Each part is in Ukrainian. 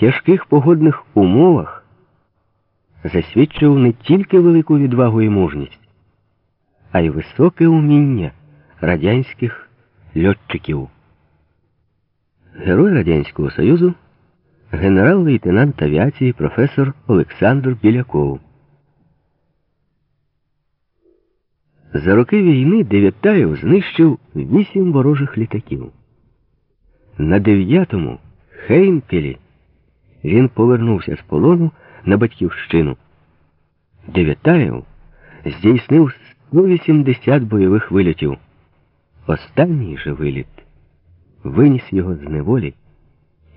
тяжких погодних умовах засвідчив не тільки велику відвагу і мужність, а й високе уміння радянських льотчиків. Герой Радянського Союзу, генерал-лейтенант авіації професор Олександр Біляков. За роки війни Дев'ятаєв знищив вісім ворожих літаків. На дев'ятому Хейнкелі він повернувся з полону на батьківщину. Дев'ятаєв здійснив 180 бойових вильотів. Останній же виліт виніс його з неволі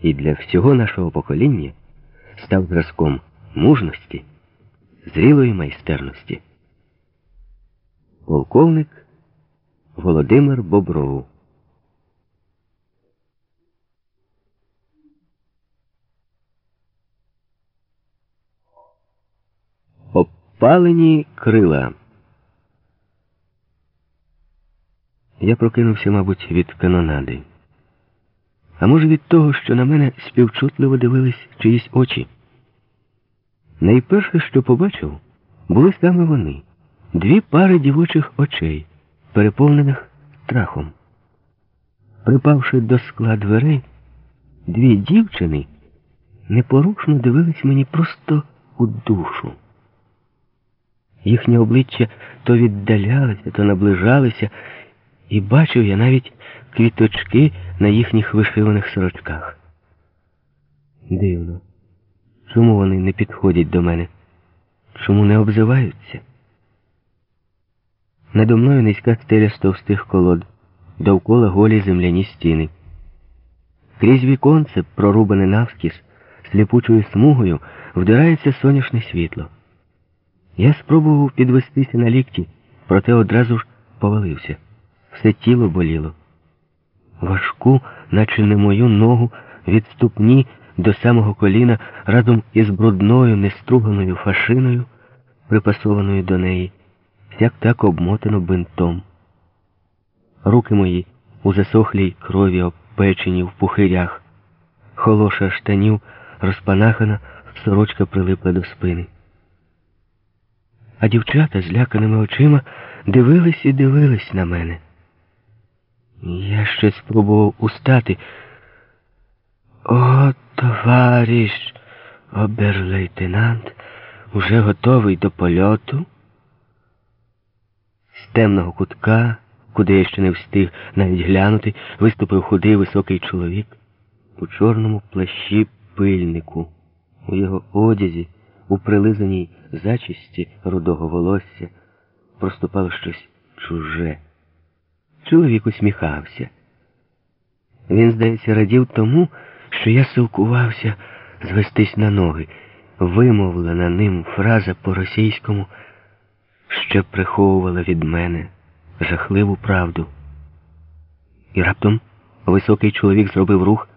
і для всього нашого покоління став зразком мужності, зрілої майстерності. Полковник Володимир Бобров Обпалені крила. Я прокинувся, мабуть, від канонади. А може, від того, що на мене співчутливо дивились чиїсь очі. Найперше, що побачив, були саме вони дві пари дівочих очей, переповнених страхом. Припавши до скла дверей, дві дівчини непорушно дивились мені просто у душу. Їхнє обличчя то віддалялися, то наближалися, і бачив я навіть квіточки на їхніх вишиваних сорочках. Дивно, чому вони не підходять до мене? Чому не обзиваються? Надо мною низька стеля з товстих колод, довкола голі земляні стіни. Крізь віконце, прорубане навскіз, сліпучою смугою, вдирається сонячне світло. Я спробував підвестися на лікті, проте одразу ж повалився. Все тіло боліло. Важку, наче не мою ногу, від ступні до самого коліна разом із брудною, неструганою фашиною, припасованою до неї, як так обмотано бинтом. Руки мої у засохлій крові обпечені в пухирях, холоша штанів розпанахана, сорочка прилипла до спини. А дівчата зляканими очима дивились і дивились на мене. Я ще спробував устати. О, товариш, оберлейтенант, уже готовий до польоту. З темного кутка, куди я ще не встиг навіть глянути, виступив худий високий чоловік у чорному плащі пильнику, у його одязі, у прилизаній зачисті рудого волосся, проступало щось чуже. Чоловік усміхався. Він, здається, радів тому, що я силкувався звестись на ноги. Вимовлена ним фраза по-російському ще приховувала від мене жахливу правду. І раптом високий чоловік зробив рух,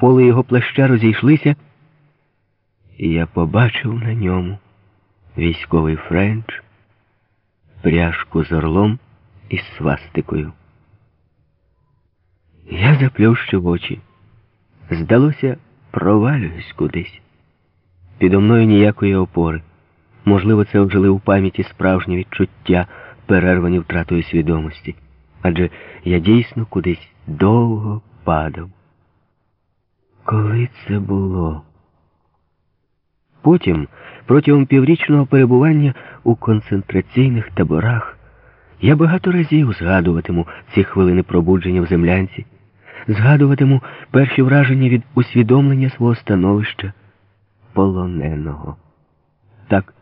поли його плаща розійшлися, і я побачив на ньому військовий френч, пряжку з орлом із свастикою. Я заплющив очі. Здалося, провалююсь кудись. Підо мною ніякої опори. Можливо, це вжили у пам'яті справжні відчуття, перервані втратою свідомості. Адже я дійсно кудись довго падав. Коли це було? Потім, протягом піврічного перебування у концентраційних таборах, я багато разів згадуватиму ці хвилини пробудження в землянці, згадуватиму перші враження від усвідомлення свого становища полоненого. Так,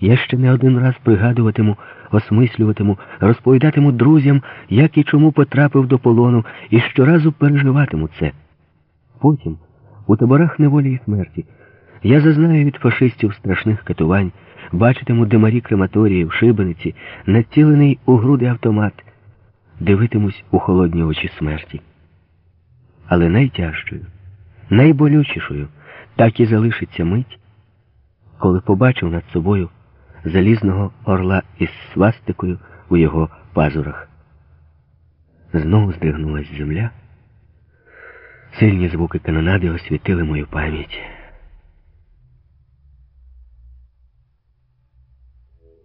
я ще не один раз пригадуватиму, осмислюватиму, розповідатиму друзям, як і чому потрапив до полону, і щоразу переживатиму це. Потім, у таборах неволі і смерті, я зазнаю від фашистів страшних катувань, бачитиму демарі крематорії в шибениці, націлений у груди автомат, дивитимусь у холодні очі смерті. Але найтяжчою, найболючішою так і залишиться мить, коли побачив над собою залізного орла із свастикою у його пазурах. Знову здригнулась земля. Сильні звуки канонади освітили мою пам'ять.